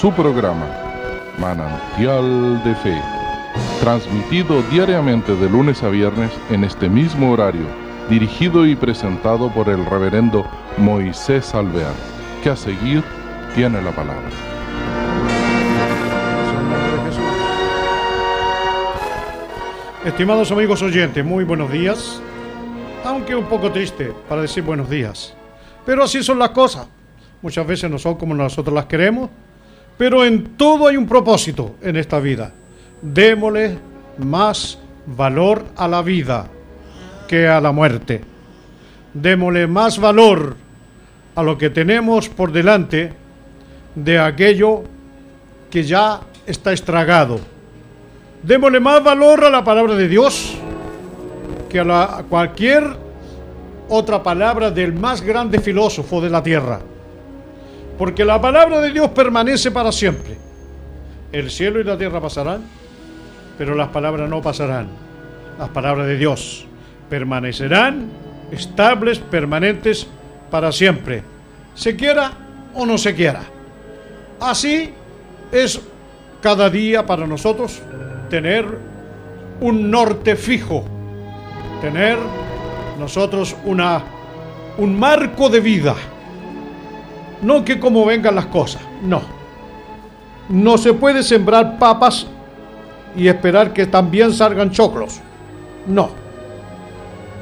su programa Manantial de Fe, transmitido diariamente de lunes a viernes en este mismo horario, dirigido y presentado por el reverendo Moisés Alvear, que a seguir tiene la palabra. Estimados amigos oyentes, muy buenos días, aunque un poco triste para decir buenos días, pero así son las cosas. Muchas veces no son como nosotros las queremos, pero en todo hay un propósito en esta vida. Démosle más valor a la vida que a la muerte. Démosle más valor a lo que tenemos por delante de aquello que ya está estragado. Démosle más valor a la palabra de Dios que a, cualquier otra palabra del más grande filósofo de la tierra. Porque la palabra de Dios permanece para siempre. El cielo y la tierra pasarán, pero las palabras no pasarán. Las palabras de Dios permanecerán estables, permanentes para siempre. Se quiera o no se quiera. Así es cada día para nosotros tener un norte fijo, tener nosotros una, un marco de vida. No que como vengan las cosas, no. No se puede sembrar papas y esperar que también salgan choclos. No.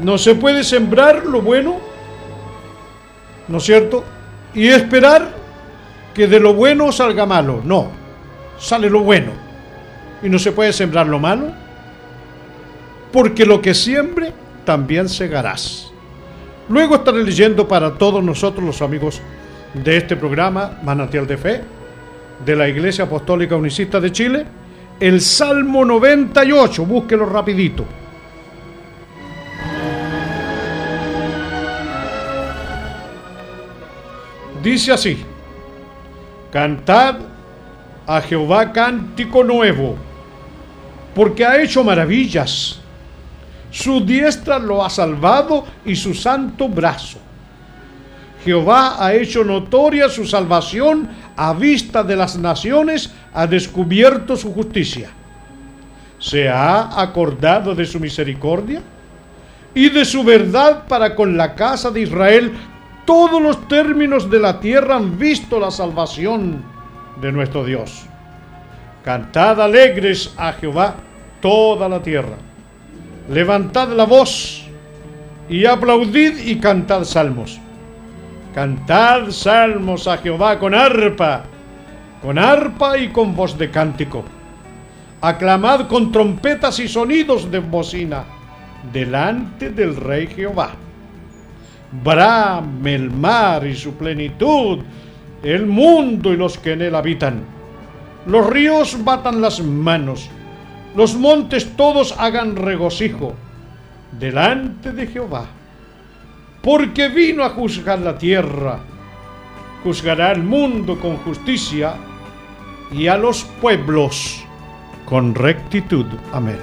No se puede sembrar lo bueno, ¿no es cierto? Y esperar que de lo bueno salga malo. No. Sale lo bueno. Y no se puede sembrar lo malo. Porque lo que siembre, también segarás. Luego estaré leyendo para todos nosotros los amigos de este programa, Manantial de Fe, de la Iglesia Apostólica Unicista de Chile, el Salmo 98, búsquelo rapidito. Dice así, cantad a Jehová cántico nuevo, porque ha hecho maravillas, su diestra lo ha salvado y su santo brazo. Jehová ha hecho notoria su salvación a vista de las naciones, ha descubierto su justicia. Se ha acordado de su misericordia y de su verdad para con la casa de Israel. Todos los términos de la tierra han visto la salvación de nuestro Dios. Cantad alegres a Jehová toda la tierra. Levantad la voz y aplaudid y cantad salmos. Cantad salmos a Jehová con arpa, con arpa y con voz de cántico. Aclamad con trompetas y sonidos de bocina delante del Rey Jehová. Brame el mar y su plenitud, el mundo y los que en él habitan. Los ríos batan las manos, los montes todos hagan regocijo delante de Jehová porque vino a juzgar la tierra. Juzgará al mundo con justicia y a los pueblos con rectitud. Amén.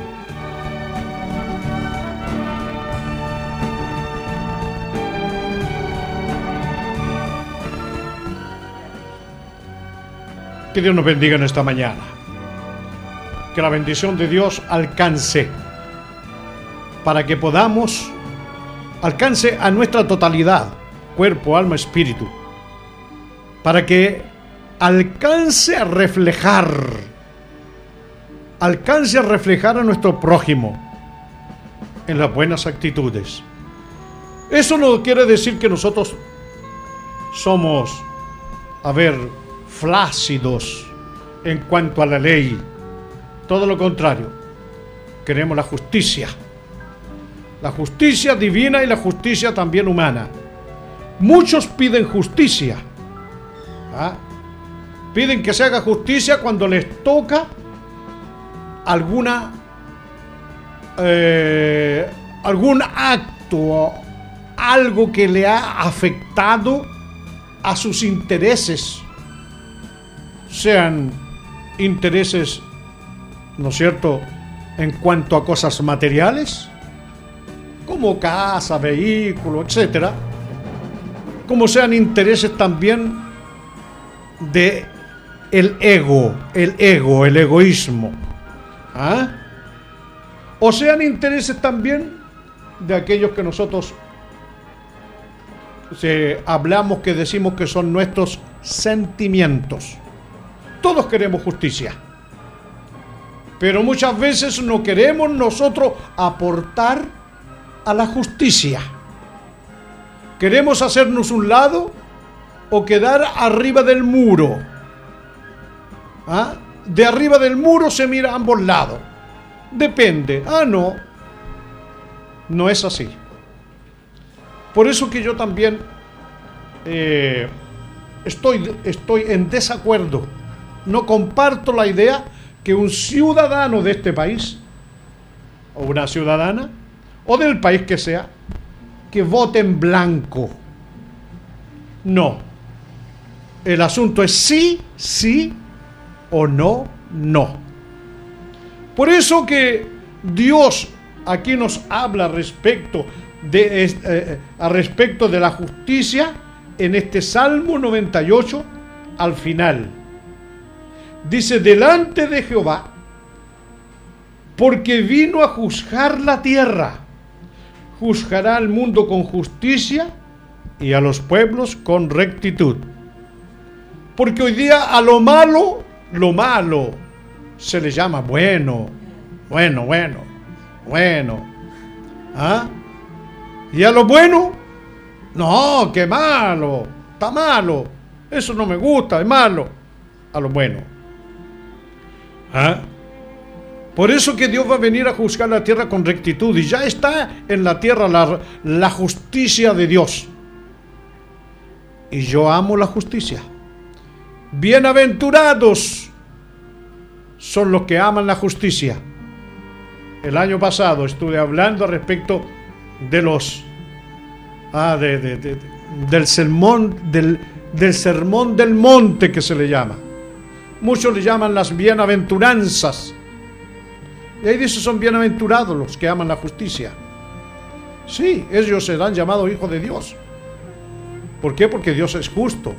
Que Dios nos bendiga en esta mañana. Que la bendición de Dios alcance para que podamos alcance a nuestra totalidad, cuerpo, alma, espíritu, para que alcance a reflejar, alcance a reflejar a nuestro prójimo en las buenas actitudes. Eso no quiere decir que nosotros somos, a ver, flácidos en cuanto a la ley. Todo lo contrario, queremos la justicia la justicia divina y la justicia también humana. Muchos piden justicia. ¿ah? Piden que se haga justicia cuando les toca alguna eh, algún acto, algo que le ha afectado a sus intereses, sean intereses, ¿no es cierto?, en cuanto a cosas materiales, como casa, vehículo, etcétera, como sean intereses también de el ego, el ego, el egoísmo. ¿Ah? O sean intereses también de aquellos que nosotros hablamos, que decimos que son nuestros sentimientos. Todos queremos justicia. Pero muchas veces no queremos nosotros aportar a la justicia. Queremos hacernos un lado o quedar arriba del muro. ¿Ah? De arriba del muro se mira a ambos lados. Depende. Ah, no. No es así. Por eso que yo también eh, estoy, estoy en desacuerdo. No comparto la idea que un ciudadano de este país, o una ciudadana, o del país que sea, que vote en blanco. No. El asunto es sí, sí o no, no. Por eso que Dios aquí nos habla respecto de, eh, eh, a respecto de la justicia en este Salmo 98 al final. Dice, delante de Jehová, porque vino a juzgar la tierra, juzgará al mundo con justicia y a los pueblos con rectitud. Porque hoy día a lo malo, lo malo, se le llama bueno, bueno, bueno, bueno. ¿Ah? Y a lo bueno, no, qué malo, está malo, eso no me gusta, es malo. A lo bueno. ¿Ah? Por eso que Dios va a venir a juzgar la tierra con rectitud y ya está en la tierra la, justicia de Dios. Y yo amo la justicia. Bienaventurados son los que aman la justicia. El año pasado estuve hablando respecto de los ah, del sermón del, del sermón del monte que se le llama. Muchos le llaman las bienaventuranzas. Y ahí dice son bienaventurados los que aman la justicia. Sí, ellos serán llamados hijos de Dios. ¿Por qué? Porque Dios es justo.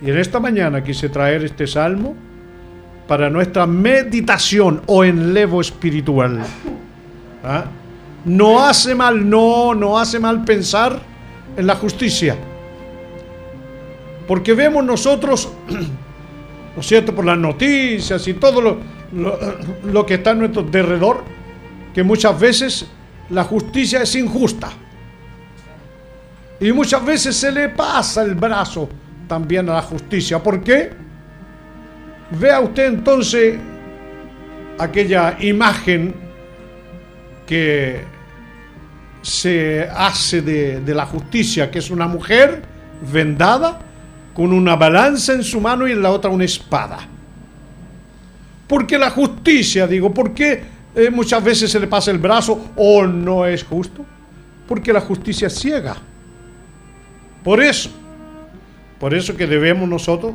Y en esta mañana quise traer este salmo para nuestra meditación o enlevo espiritual. ¿Ah? No hace mal, no, no hace mal pensar en la justicia. Porque vemos nosotros, ¿no es cierto?, por las noticias y todo lo, lo que está a nuestro derredor, que muchas veces la justicia es injusta. Y muchas veces se le pasa el brazo también a la justicia. ¿Por qué? Vea usted entonces aquella imagen que se hace de, la justicia, que es una mujer vendada con una balanza en su mano y en la otra una espada. Porque la justicia, digo, ¿por qué eh, muchas veces se le pasa el brazo o no es justo? Porque la justicia es ciega. Por eso, por eso que debemos nosotros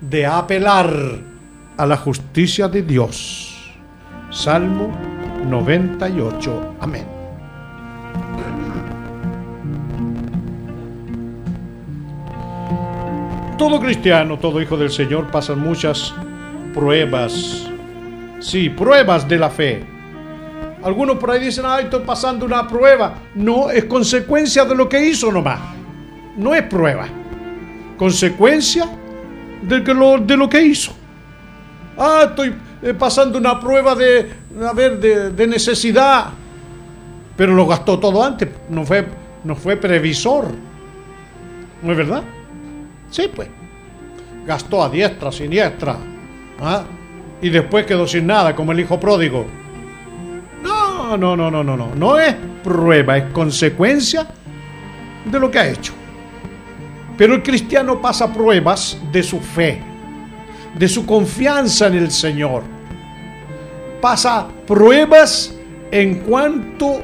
de apelar a la justicia de Dios. Salmo 98. Amén. Todo cristiano, todo hijo del Señor pasan muchas pruebas. Sí, pruebas de la fe. Algunos por ahí dicen, ay, estoy pasando una prueba. No, es consecuencia de lo que hizo nomás. No es prueba. Consecuencia de, lo, de lo que hizo. Ah, estoy eh, pasando una prueba de, de, necesidad. Pero lo gastó todo antes, no fue, no fue previsor. ¿No es verdad? Sí, pues. Gastó a diestra, siniestra. ¿Ah? Y después quedó sin nada, como el hijo pródigo. No, no, no, no, no, no. No es prueba, es consecuencia de lo que ha hecho. Pero el cristiano pasa pruebas de su fe, de su confianza en el Señor. Pasa pruebas en cuanto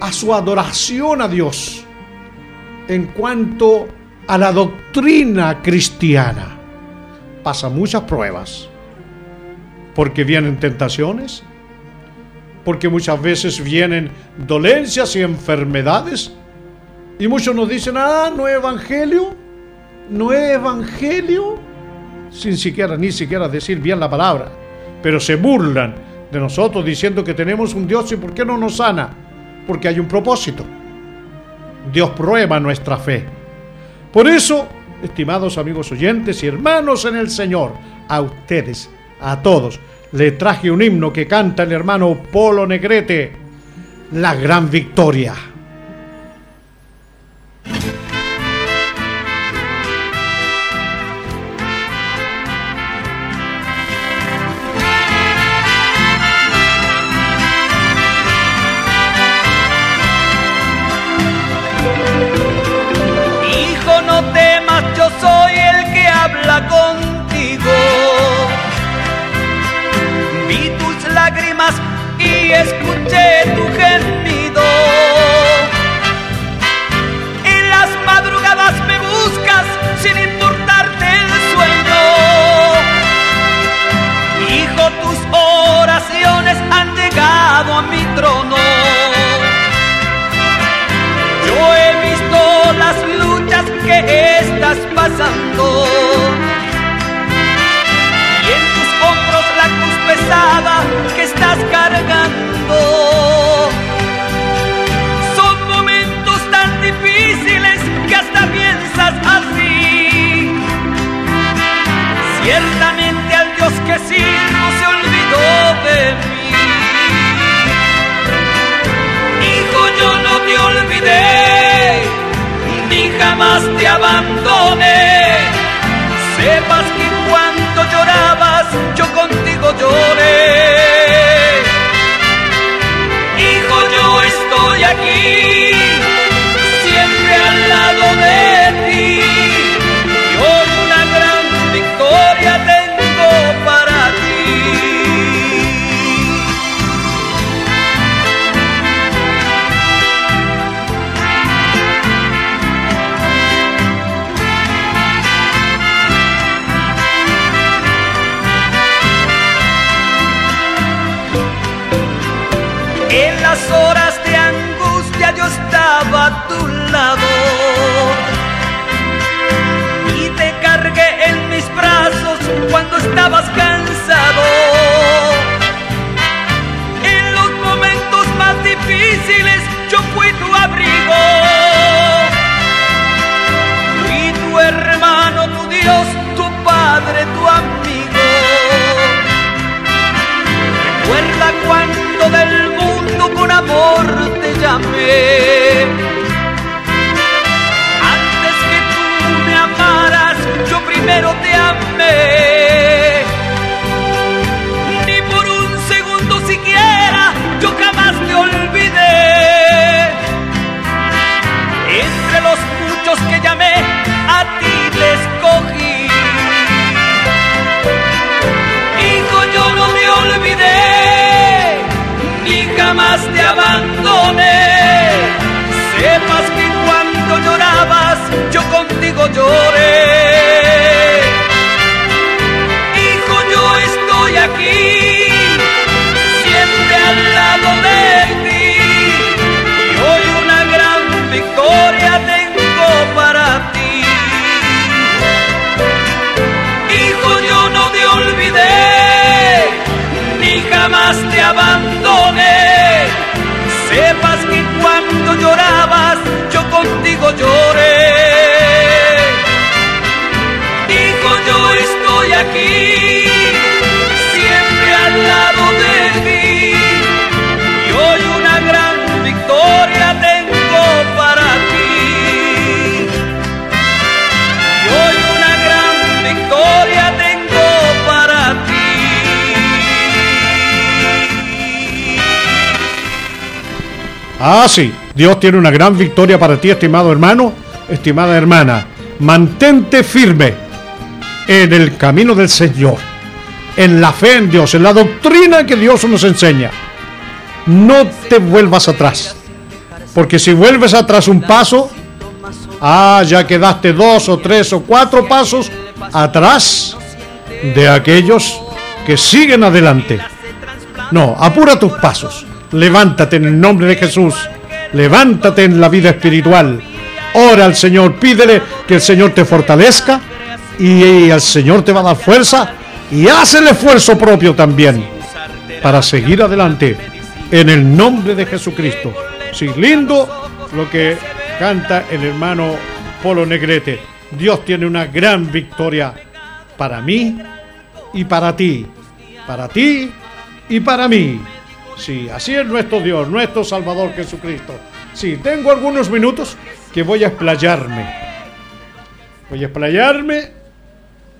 a su adoración a Dios, en cuanto a la doctrina cristiana. Pasa muchas pruebas, porque vienen tentaciones, porque muchas veces vienen dolencias y enfermedades y muchos nos dicen, ah, no evangelio. no evangelio, sin siquiera ni siquiera decir bien la palabra, pero se burlan de nosotros diciendo que tenemos un Dios y por qué no nos sana, porque hay un propósito. Dios prueba nuestra fe. Por eso, estimados amigos oyentes y hermanos en el Señor, a ustedes, a todos, le traje un himno que canta el hermano Polo Negrete, la gran victoria. Ciertamente al Dios que sí no se olvidó de mí. Hijo, yo no te olvidé, ni jamás te abandoné. Sepas que cuando llorabas, yo contigo lloré. Hijo, yo estoy aquí, Hijo, yo estoy aquí, Ah, sí, Dios tiene una gran victoria para ti, estimado hermano, estimada hermana. Mantente firme en el camino del Señor, en la fe en Dios, en la doctrina que Dios nos enseña. No te vuelvas atrás, porque si vuelves atrás un paso, ah, ya quedaste dos o tres o cuatro pasos atrás de aquellos que siguen adelante. No, apura tus pasos Levántate en el nombre de Jesús. Levántate en la vida espiritual. Ora al Señor, pídele que el Señor te fortalezca y el Señor te va a dar fuerza y haz el esfuerzo propio también para seguir adelante en el nombre de Jesucristo. Sí, lindo lo que canta el hermano Polo Negrete. Dios tiene una gran victoria para mí y para ti. Para ti y para mí. Sí, así es nuestro Dios, nuestro Salvador Jesucristo. Sí, tengo algunos minutos que voy a explayarme. Voy a explayarme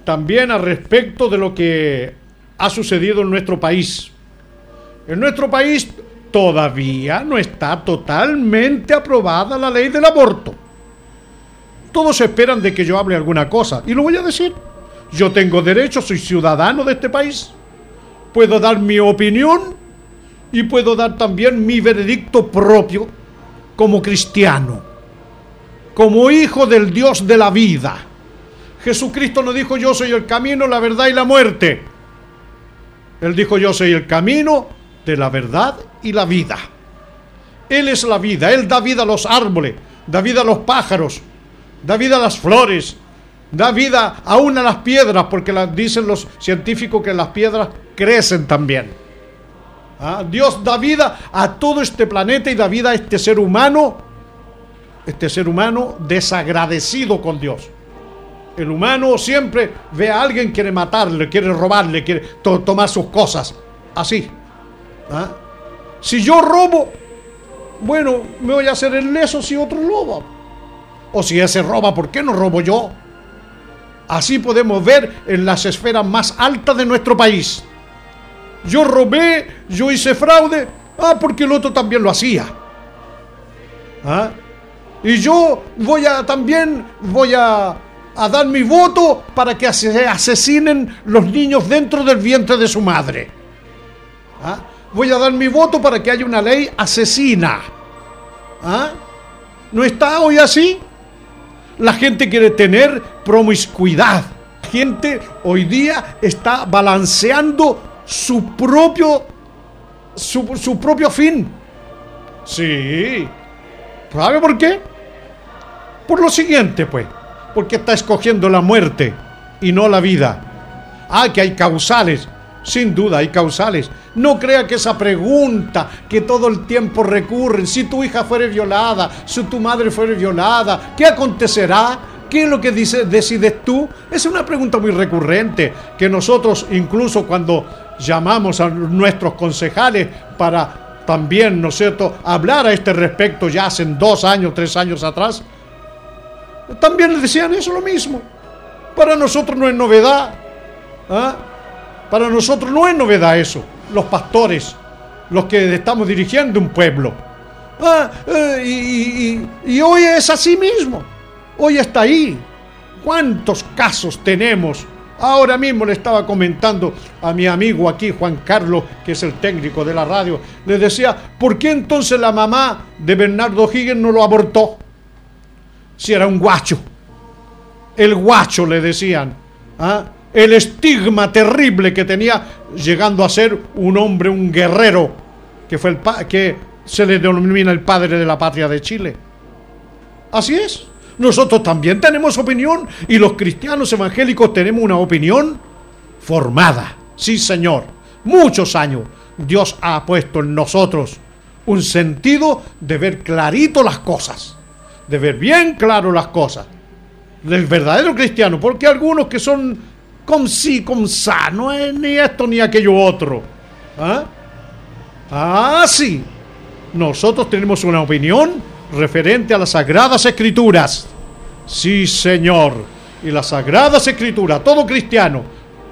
también al respecto de lo que ha sucedido en nuestro país. En nuestro país todavía no está totalmente aprobada la ley del aborto. Todos esperan de que yo hable alguna cosa y lo voy a decir. Yo tengo derecho, soy ciudadano de este país. Puedo dar mi opinión y puedo dar también mi veredicto propio como cristiano, como hijo del Dios de la vida. Jesucristo no dijo yo soy el camino, la verdad y la muerte. Él dijo yo soy el camino de la verdad y la vida. Él es la vida, Él da vida a los árboles, da vida a los pájaros, da vida a las flores, da vida aún a las piedras, porque dicen los científicos que las piedras crecen también. ¿Ah? Dios da vida a todo este planeta y da vida a este ser humano, este ser humano desagradecido con Dios. El humano siempre ve a alguien, quiere matarle, quiere robarle, quiere tomar sus cosas. Así. ¿Ah? Si yo robo, bueno, me voy a hacer el leso si otro roba. O si ese roba, ¿por qué no robo yo? Así podemos ver en las esferas más altas de nuestro país. Yo robé, yo hice fraude, ah, porque el otro también lo hacía. ¿Ah? Y yo voy a también voy a, a dar mi voto para que se asesinen los niños dentro del vientre de su madre. ¿Ah? Voy a dar mi voto para que haya una ley asesina. ¿Ah? ¿No está hoy así? La gente quiere tener promiscuidad. La gente hoy día está balanceando su propio, su, propio fin. Sí. ¿Sabe por qué? Por lo siguiente, pues. Porque está escogiendo la muerte y no la vida. Ah, que hay causales. Sin duda, hay causales. No crea que esa pregunta que todo el tiempo recurren, si tu hija fuere violada, si tu madre fuere violada, ¿qué acontecerá? ¿Qué es lo que dice, decides tú? Es una pregunta muy recurrente que nosotros incluso cuando llamamos a nuestros concejales para también, ¿no es cierto?, hablar a este respecto ya hace dos años, tres años atrás, también les decían eso lo mismo. Para nosotros no es novedad. ¿ah? Para nosotros no es novedad eso los pastores, los que estamos dirigiendo un pueblo. Ah, eh, y, hoy es así mismo. Hoy está ahí. ¿Cuántos casos tenemos? Ahora mismo le estaba comentando a mi amigo aquí, Juan Carlos, que es el técnico de la radio, le decía, ¿por qué entonces la mamá de Bernardo Higgins no lo abortó? Si era un guacho. El guacho le decían. ¿ah? el estigma terrible que tenía, llegando a ser un hombre, un guerrero, que, fue el que se le denomina el padre de la patria de Chile. Así es. Nosotros también tenemos opinión y los cristianos evangélicos tenemos una opinión formada. Sí, Señor. Muchos años Dios ha puesto en nosotros un sentido de ver clarito las cosas, de ver bien claro las cosas. Del verdadero cristiano, porque algunos que son con sí, con sa, no es ni esto ni aquello otro. ¿Ah? ah, sí. Nosotros tenemos una opinión referente a las Sagradas Escrituras. Sí, Señor. Y las Sagradas Escrituras, todo cristiano.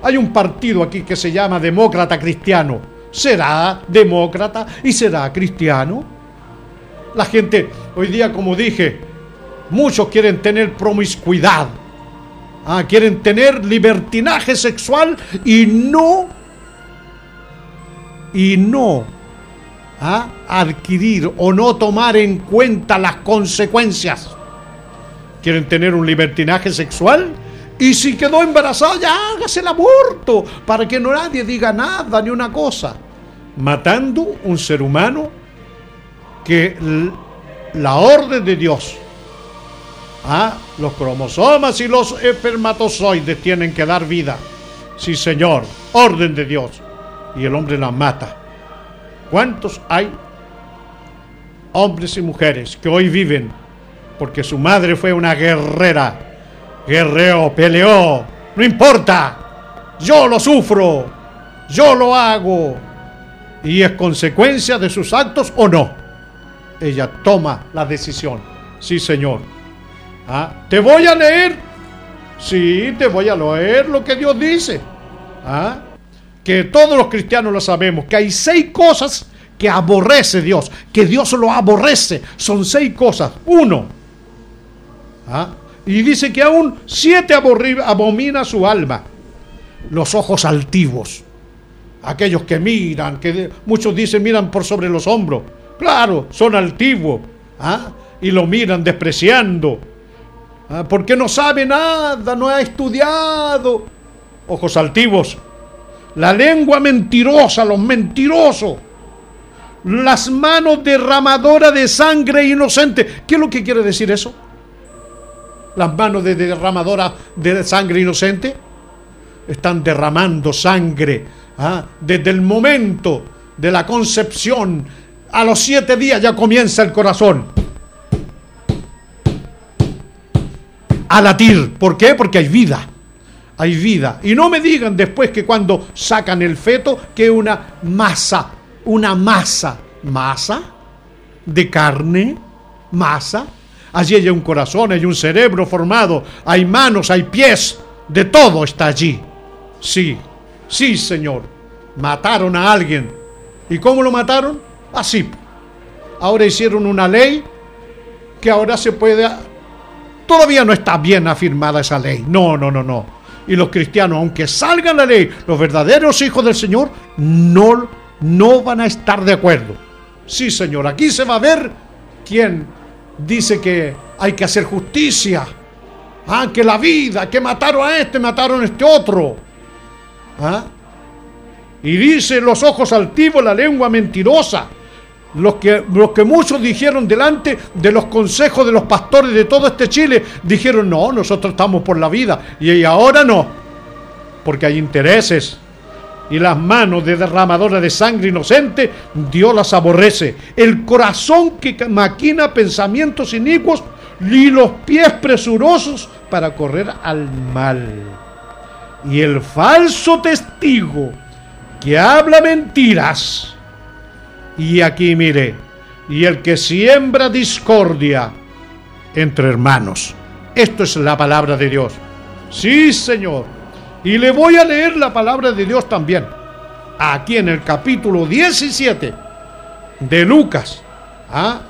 Hay un partido aquí que se llama Demócrata Cristiano. ¿Será demócrata y será cristiano? La gente, hoy día, como dije, muchos quieren tener promiscuidad Ah, quieren tener libertinaje sexual y no y no ¿ah? adquirir o no tomar en cuenta las consecuencias. Quieren tener un libertinaje sexual y si quedó embarazada ya hágase el aborto para que no nadie diga nada ni una cosa. Matando un ser humano que la orden de Dios Ah, los cromosomas y los espermatozoides tienen que dar vida. Sí, Señor, orden de Dios. Y el hombre la mata. ¿Cuántos hay hombres y mujeres que hoy viven porque su madre fue una guerrera? Guerreó, peleó, no importa. Yo lo sufro, yo lo hago. Y es consecuencia de sus actos o no. Ella toma la decisión. Sí, Señor. Ah, te voy a leer. Sí, te voy a leer lo que Dios dice. ¿Ah? Que todos los cristianos lo sabemos, que hay seis cosas que aborrece Dios, que Dios lo aborrece. Son seis cosas. Uno. ¿Ah? Y dice que aún siete abomina su alma. Los ojos altivos. Aquellos que miran, que muchos dicen miran por sobre los hombros. Claro, son altivos. ¿ah? Y lo miran despreciando. ¿ah? Porque no sabe nada, no ha estudiado. Ojos altivos. La lengua mentirosa, los mentirosos. Las manos derramadoras de sangre inocente. ¿Qué es lo que quiere decir eso? Las manos de derramadora de sangre inocente están derramando sangre ¿ah? desde el momento de la concepción. A los siete días ya comienza el corazón a latir. ¿Por qué? Porque hay vida. Hay vida. Y no me digan después que cuando sacan el feto que una masa, una masa, masa de carne, masa. Allí hay un corazón, hay un cerebro formado, hay manos, hay pies, de todo está allí. Sí, sí, Señor. Mataron a alguien. ¿Y cómo lo mataron? Así. Ahora hicieron una ley que ahora se puede Todavía no está bien afirmada esa ley. No, no, no, no. Y los cristianos, aunque salga la ley, los verdaderos hijos del Señor, no, no van a estar de acuerdo. Sí, Señor, aquí se va a ver quién dice que hay que hacer justicia. Ah, que la vida, que mataron a este, mataron a este otro. ¿Ah? Y dice los ojos altivos, la lengua mentirosa los que, que muchos dijeron delante de los consejos de los pastores de todo este Chile, dijeron, no, nosotros estamos por la vida. Y ahora no, porque hay intereses. Y las manos de derramadora de sangre inocente, Dios las aborrece. El corazón que maquina pensamientos inicuos y los pies presurosos para correr al mal. Y el falso testigo que habla mentiras y aquí mire, y el que siembra discordia entre hermanos. Esto es la palabra de Dios. Sí, Señor. Y le voy a leer la palabra de Dios también. Aquí en el capítulo 17 de Lucas. ¿ah?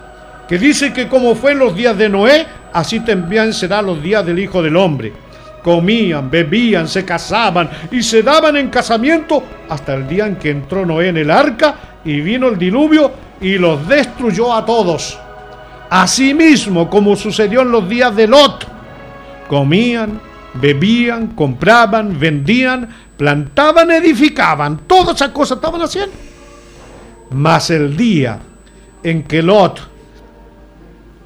Que dice que como fue en los días de Noé, así también serán los días del Hijo del Hombre. Comían, bebían, se casaban y se daban en casamiento hasta el día en que entró Noé en el arca y vino el diluvio y los destruyó a todos. Asimismo, como sucedió en los días de Lot, comían, bebían, compraban, vendían, plantaban, edificaban, todas esas cosas estaban haciendo. Mas el día en que Lot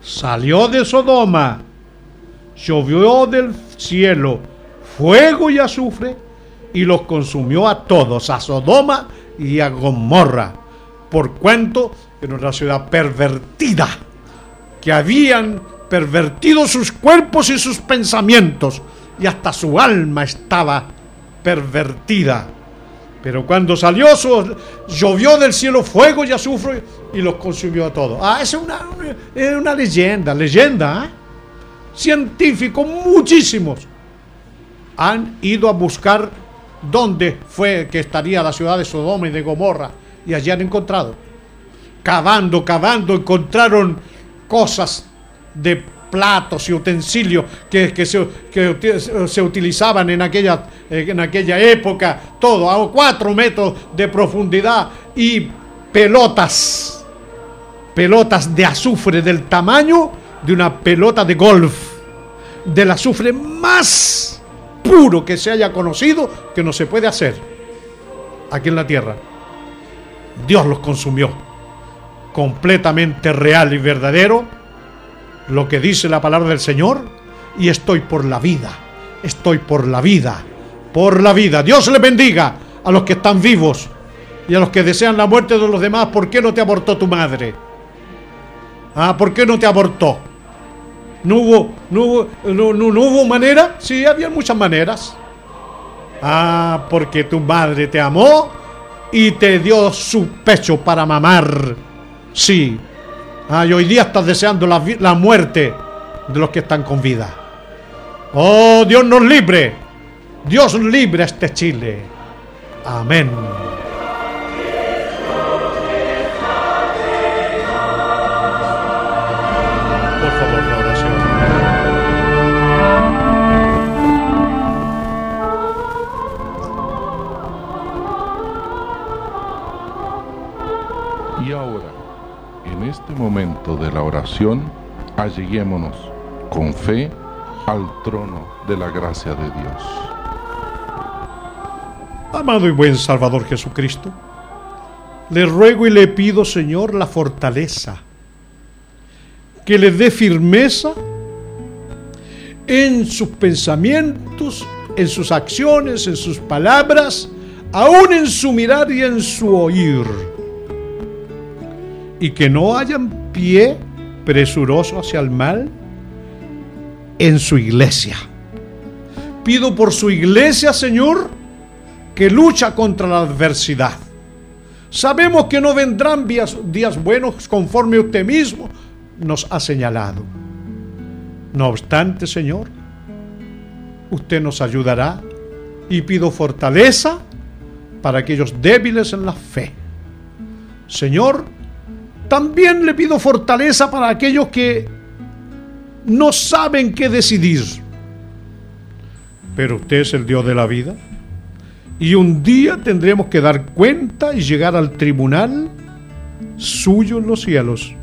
salió de Sodoma, llovió del cielo fuego y azufre y los consumió a todos, a Sodoma y a Gomorra por cuento en una ciudad pervertida, que habían pervertido sus cuerpos y sus pensamientos, y hasta su alma estaba pervertida. Pero cuando salió, llovió del cielo fuego y azufre y los consumió a todos. Ah, es una, una leyenda, leyenda. ¿eh? Científicos, muchísimos, han ido a buscar dónde fue que estaría la ciudad de Sodoma y de Gomorra y allí han encontrado. Cavando, cavando, encontraron cosas de platos y utensilios que, que, se, se, utilizaban en aquella, en aquella época, todo a cuatro metros de profundidad y pelotas, pelotas de azufre del tamaño de una pelota de golf, del azufre más puro que se haya conocido que no se puede hacer aquí en la tierra. Dios los consumió. Completamente real y verdadero lo que dice la palabra del Señor y estoy por la vida. Estoy por la vida. Por la vida. Dios le bendiga a los que están vivos y a los que desean la muerte de los demás. ¿Por qué no te abortó tu madre? Ah, ¿por qué no te abortó? ¿No hubo, no hubo, no, no hubo manera? Sí, había muchas maneras. Ah, porque tu madre te amó y te dio su pecho para mamar. Sí. Ah, y hoy día estás deseando la, la muerte de los que están con vida. Oh, Dios nos libre. Dios libre a este Chile. Amén. Momento de la oración, alleguémonos con fe al trono de la gracia de Dios. Amado y buen Salvador Jesucristo, le ruego y le pido, Señor, la fortaleza, que le dé firmeza en sus pensamientos, en sus acciones, en sus palabras, aún en su mirar y en su oír. Y que no hayan pie presuroso hacia el mal en su iglesia. Pido por su iglesia, Señor, que lucha contra la adversidad. Sabemos que no vendrán días, días buenos conforme usted mismo nos ha señalado. No obstante, Señor, usted nos ayudará y pido fortaleza para aquellos débiles en la fe. Señor, también le pido fortaleza para aquellos que no saben qué decidir. Pero usted es el Dios de la vida. Y un día tendremos que dar cuenta y llegar al tribunal suyo en los cielos.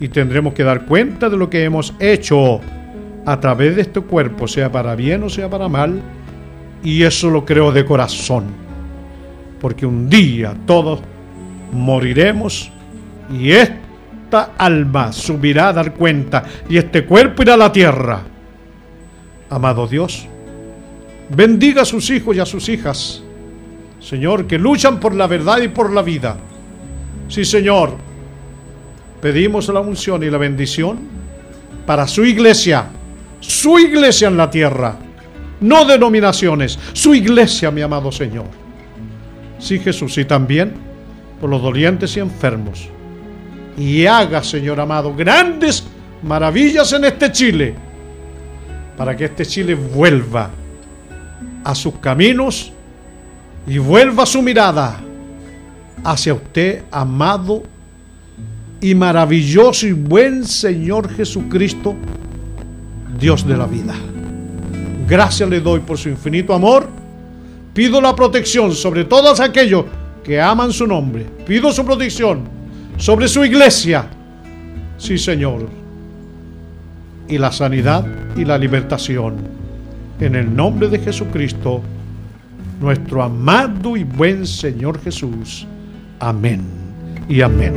Y tendremos que dar cuenta de lo que hemos hecho a través de este cuerpo, sea para bien o sea para mal. Y eso lo creo de corazón. Porque un día todos moriremos y esta alma subirá a dar cuenta y este cuerpo irá a la tierra. Amado Dios, bendiga a sus hijos y a sus hijas, Señor, que luchan por la verdad y por la vida. Sí, Señor, pedimos la unción y la bendición para su iglesia, su iglesia en la tierra, no denominaciones, su iglesia, mi amado Señor. Sí, Jesús, y también por los dolientes y enfermos y haga, Señor amado, grandes maravillas en este Chile, para que este Chile vuelva a sus caminos y vuelva su mirada hacia usted, amado y maravilloso y buen Señor Jesucristo, Dios de la vida. Gracias le doy por su infinito amor. Pido la protección sobre todos aquellos que aman su nombre. Pido su protección sobre su iglesia. Sí, Señor. Y la sanidad y la libertación. En el nombre de Jesucristo, nuestro amado y buen Señor Jesús. Amén y amén.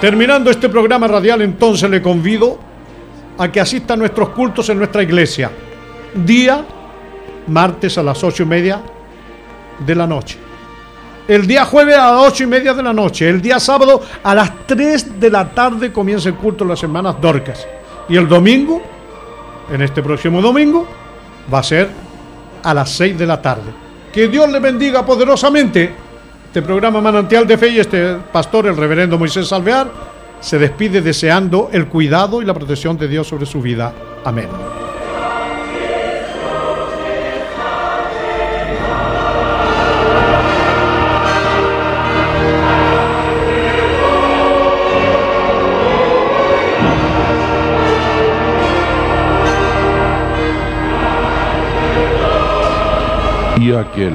Terminando este programa radial, entonces le convido a que asista a nuestros cultos en nuestra iglesia. Día martes a las ocho y media de la noche. El día jueves a las ocho y media de la noche. El día sábado a las 3 de la tarde comienza el culto de las hermanas Dorcas. Y el domingo, en este próximo domingo, va a ser a las 6 de la tarde. Que Dios le bendiga poderosamente. Este programa Manantial de Fe y este pastor, el reverendo Moisés Salvear, se despide deseando el cuidado y la protección de Dios sobre su vida. Amén. Y aquel